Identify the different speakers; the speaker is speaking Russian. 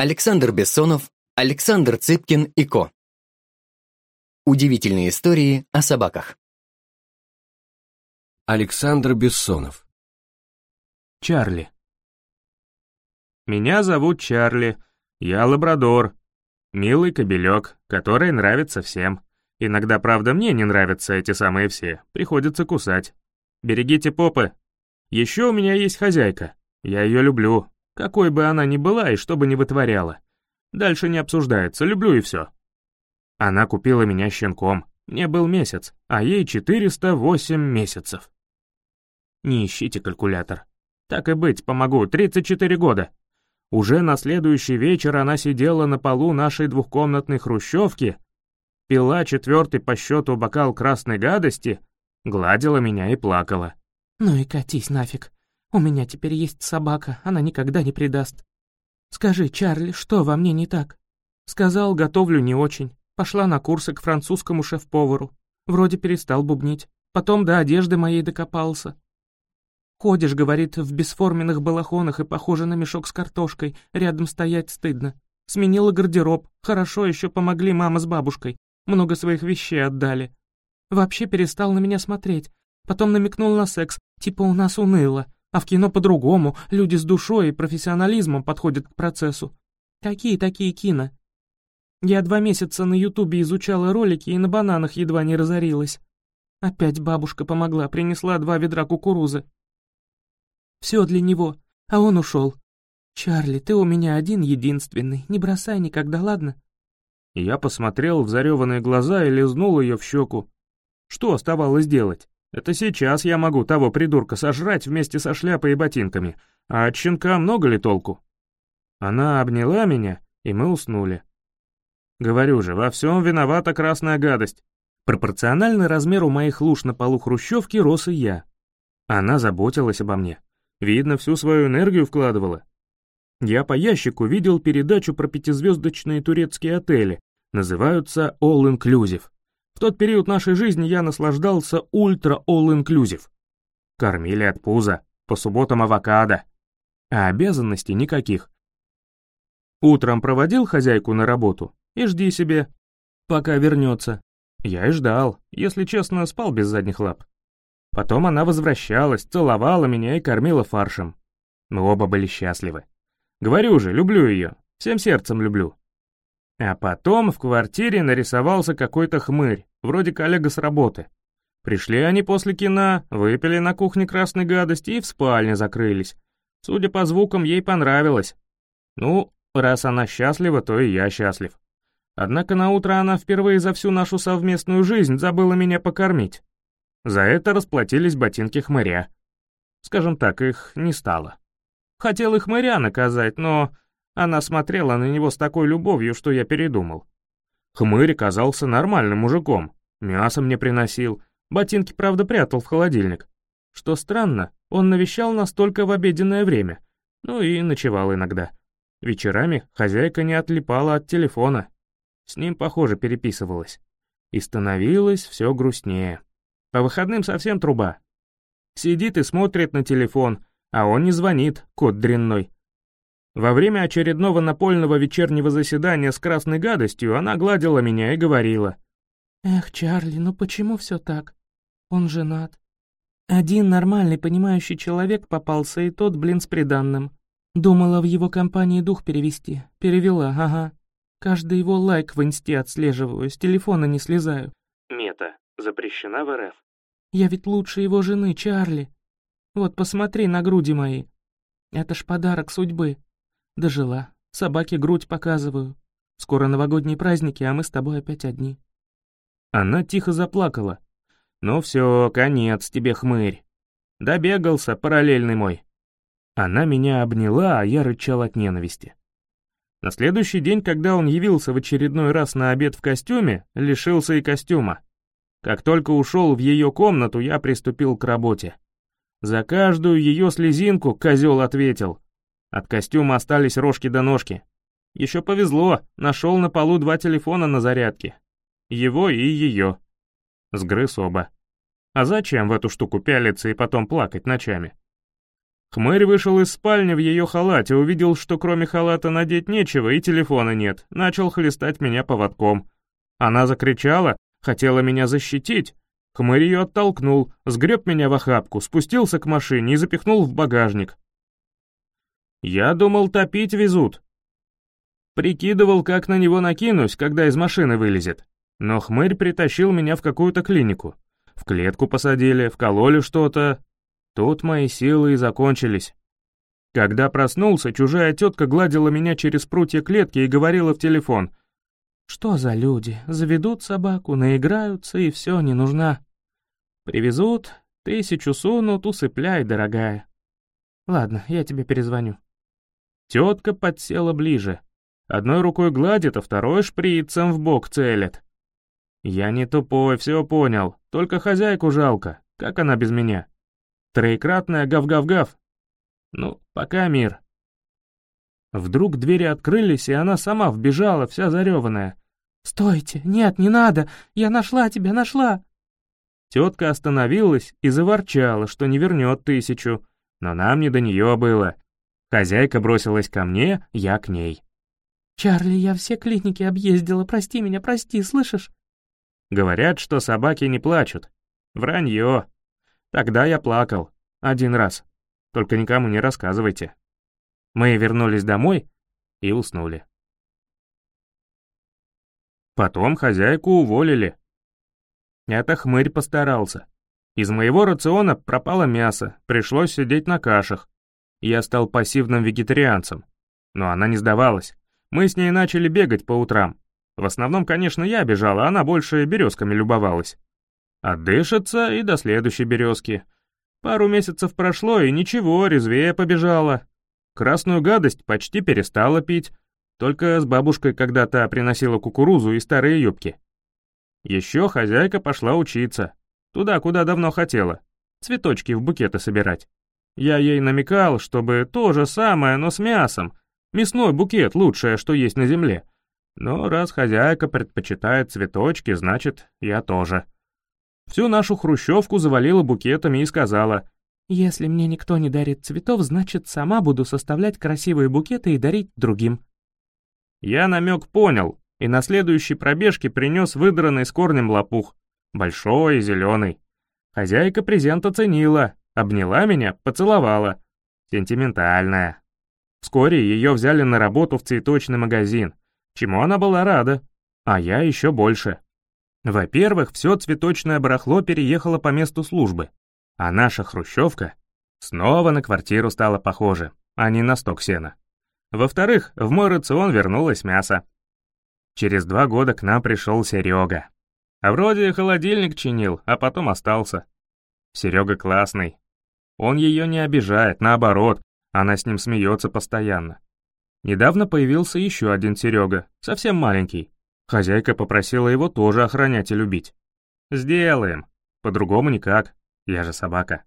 Speaker 1: Александр Бессонов, Александр Цыпкин и Ко. Удивительные истории о собаках.
Speaker 2: Александр Бессонов.
Speaker 3: Чарли. Меня зовут Чарли. Я лабрадор. Милый кобелек, который нравится всем. Иногда, правда, мне не нравятся эти самые все. Приходится кусать. Берегите попы. Еще у меня есть хозяйка. Я ее люблю, какой бы она ни была и что бы ни вытворяла. Дальше не обсуждается, люблю и все. Она купила меня щенком. Мне был месяц, а ей 408 месяцев. Не ищите калькулятор. Так и быть, помогу, 34 года. Уже на следующий вечер она сидела на полу нашей двухкомнатной хрущевки, пила четвертый по счету бокал красной гадости, гладила меня и плакала.
Speaker 4: «Ну и катись нафиг. У меня теперь есть собака, она никогда не предаст. Скажи, Чарли, что во мне не так? Сказал, готовлю не очень. Пошла на курсы к французскому шеф-повару. Вроде перестал бубнить. Потом до одежды моей докопался. Ходишь, говорит, в бесформенных балахонах и похоже на мешок с картошкой. Рядом стоять стыдно. Сменила гардероб. Хорошо, еще помогли мама с бабушкой. Много своих вещей отдали. Вообще перестал на меня смотреть. Потом намекнул на секс, типа у нас уныло. А в кино по-другому, люди с душой и профессионализмом подходят к процессу. Какие такие кино? Я два месяца на ютубе изучала ролики и на бананах едва не разорилась. Опять бабушка помогла, принесла два ведра кукурузы. Все для него, а он ушел. Чарли, ты у меня один единственный, не бросай никогда, ладно?
Speaker 3: Я посмотрел в зареванные глаза и лизнул ее в щеку. Что оставалось делать? Это сейчас я могу того придурка сожрать вместе со шляпой и ботинками, а от щенка много ли толку? Она обняла меня, и мы уснули. Говорю же, во всем виновата красная гадость. Пропорционально размеру моих луж на полу хрущевки рос и я. Она заботилась обо мне. Видно, всю свою энергию вкладывала. Я по ящику видел передачу про пятизвездочные турецкие отели. Называются All Inclusive. В тот период нашей жизни я наслаждался ультра all-inclusive. Кормили от пуза, по субботам авокадо. А обязанностей никаких. Утром проводил хозяйку на работу и жди себе, пока вернется. Я и ждал, если честно, спал без задних лап. Потом она возвращалась, целовала меня и кормила фаршем. Мы оба были счастливы. Говорю же, люблю ее, всем сердцем люблю. А потом в квартире нарисовался какой-то хмырь, вроде коллега с работы. Пришли они после кино, выпили на кухне красной гадости и в спальне закрылись. Судя по звукам, ей понравилось. Ну, раз она счастлива, то и я счастлив. Однако на утро она впервые за всю нашу совместную жизнь забыла меня покормить. За это расплатились ботинки хмыря. Скажем так, их не стало. Хотел их хмыря наказать, но она смотрела на него с такой любовью, что я передумал. Хмырь казался нормальным мужиком, мясо мне приносил, ботинки, правда, прятал в холодильник. Что странно, он навещал нас только в обеденное время, ну и ночевал иногда. Вечерами хозяйка не отлипала от телефона. С ним, похоже, переписывалась. И становилось все грустнее. По выходным совсем труба. Сидит и смотрит на телефон, а он не звонит, кот дрянной. Во время очередного напольного вечернего заседания с красной гадостью она гладила меня и говорила.
Speaker 4: «Эх, Чарли, ну почему все так? Он женат. Один нормальный, понимающий человек попался, и тот, блин, с приданным. Думала в его компании дух перевести. Перевела, ага. Каждый его лайк в инсте отслеживаю, с телефона не слезаю.
Speaker 3: Мета. Запрещена в РФ.
Speaker 4: Я ведь лучше его жены, Чарли. Вот посмотри на груди мои. Это ж подарок судьбы. Дожила. Собаке грудь показываю. Скоро новогодние праздники, а мы с тобой опять одни».
Speaker 3: Она тихо заплакала. «Ну все, конец тебе, хмырь. Добегался, параллельный мой». Она меня обняла, а я рычал от ненависти. На следующий день, когда он явился в очередной раз на обед в костюме, лишился и костюма. Как только ушел в ее комнату, я приступил к работе. За каждую ее слезинку козел ответил. От костюма остались рожки до ножки. Еще повезло, нашел на полу два телефона на зарядке. Его и ее. Сгрыз оба. А зачем в эту штуку пялиться и потом плакать ночами? Хмырь вышел из спальни в ее халате, увидел, что кроме халата надеть нечего и телефона нет, начал хлестать меня поводком. Она закричала, хотела меня защитить. Хмырь ее оттолкнул, сгреб меня в охапку, спустился к машине и запихнул в багажник. Я думал, топить везут. Прикидывал, как на него накинусь, когда из машины вылезет. Но хмырь притащил меня в какую-то клинику. В клетку посадили, вкололи что-то, Тут мои силы и закончились. Когда проснулся, чужая тетка гладила меня через прутья клетки и говорила в телефон. «Что за люди? Заведут собаку, наиграются, и все, не нужна. Привезут, тысячу сунут, усыпляй, дорогая. Ладно, я тебе перезвоню». Тетка подсела ближе. Одной рукой гладит, а второй шприцем в бок целит. Я не тупой, все понял, только хозяйку жалко, как она без меня? Троекратная гав-гав-гав. Ну, пока мир. Вдруг двери открылись, и она сама вбежала, вся зареванная. «Стойте! Нет, не надо! Я нашла тебя, нашла!» Тетка остановилась и заворчала, что не вернет тысячу, но нам не до нее было. Хозяйка бросилась ко мне, я к ней. «Чарли, я все клиники объездила, прости меня, прости, слышишь?» Говорят, что собаки не плачут. Вранье. Тогда я плакал. Один раз. Только никому не рассказывайте. Мы вернулись домой и уснули. Потом хозяйку уволили. Это хмырь постарался. Из моего рациона пропало мясо, пришлось сидеть на кашах. Я стал пассивным вегетарианцем. Но она не сдавалась. Мы с ней начали бегать по утрам. В основном, конечно, я бежал, а она больше березками любовалась. Отдышится и до следующей березки. Пару месяцев прошло, и ничего, резвее побежала. Красную гадость почти перестала пить, только с бабушкой когда-то приносила кукурузу и старые юбки. Еще хозяйка пошла учиться, туда, куда давно хотела, цветочки в букеты собирать. Я ей намекал, чтобы то же самое, но с мясом. Мясной букет — лучшее, что есть на земле. Но раз хозяйка предпочитает цветочки, значит, я тоже. Всю нашу хрущевку завалила букетами и сказала, «Если мне никто не дарит цветов, значит, сама буду составлять красивые букеты и дарить другим». Я намек понял, и на следующей пробежке принес выдранный с корнем лопух, большой и зеленый. Хозяйка презент оценила, обняла меня, поцеловала. Сентиментальная. Вскоре ее взяли на работу в цветочный магазин, чему она была рада, а я еще больше. Во-первых, все цветочное барахло переехало по месту службы, а наша хрущевка снова на квартиру стала похожа, а не на сток сена. Во-вторых, в мой рацион вернулось мясо. Через два года к нам пришел Серега. А вроде холодильник чинил, а потом остался. Серега классный. Он ее не обижает, наоборот, она с ним смеется постоянно. Недавно появился еще один Серега, совсем маленький, Хозяйка попросила его тоже охранять и любить. «Сделаем. По-другому никак. Я же собака».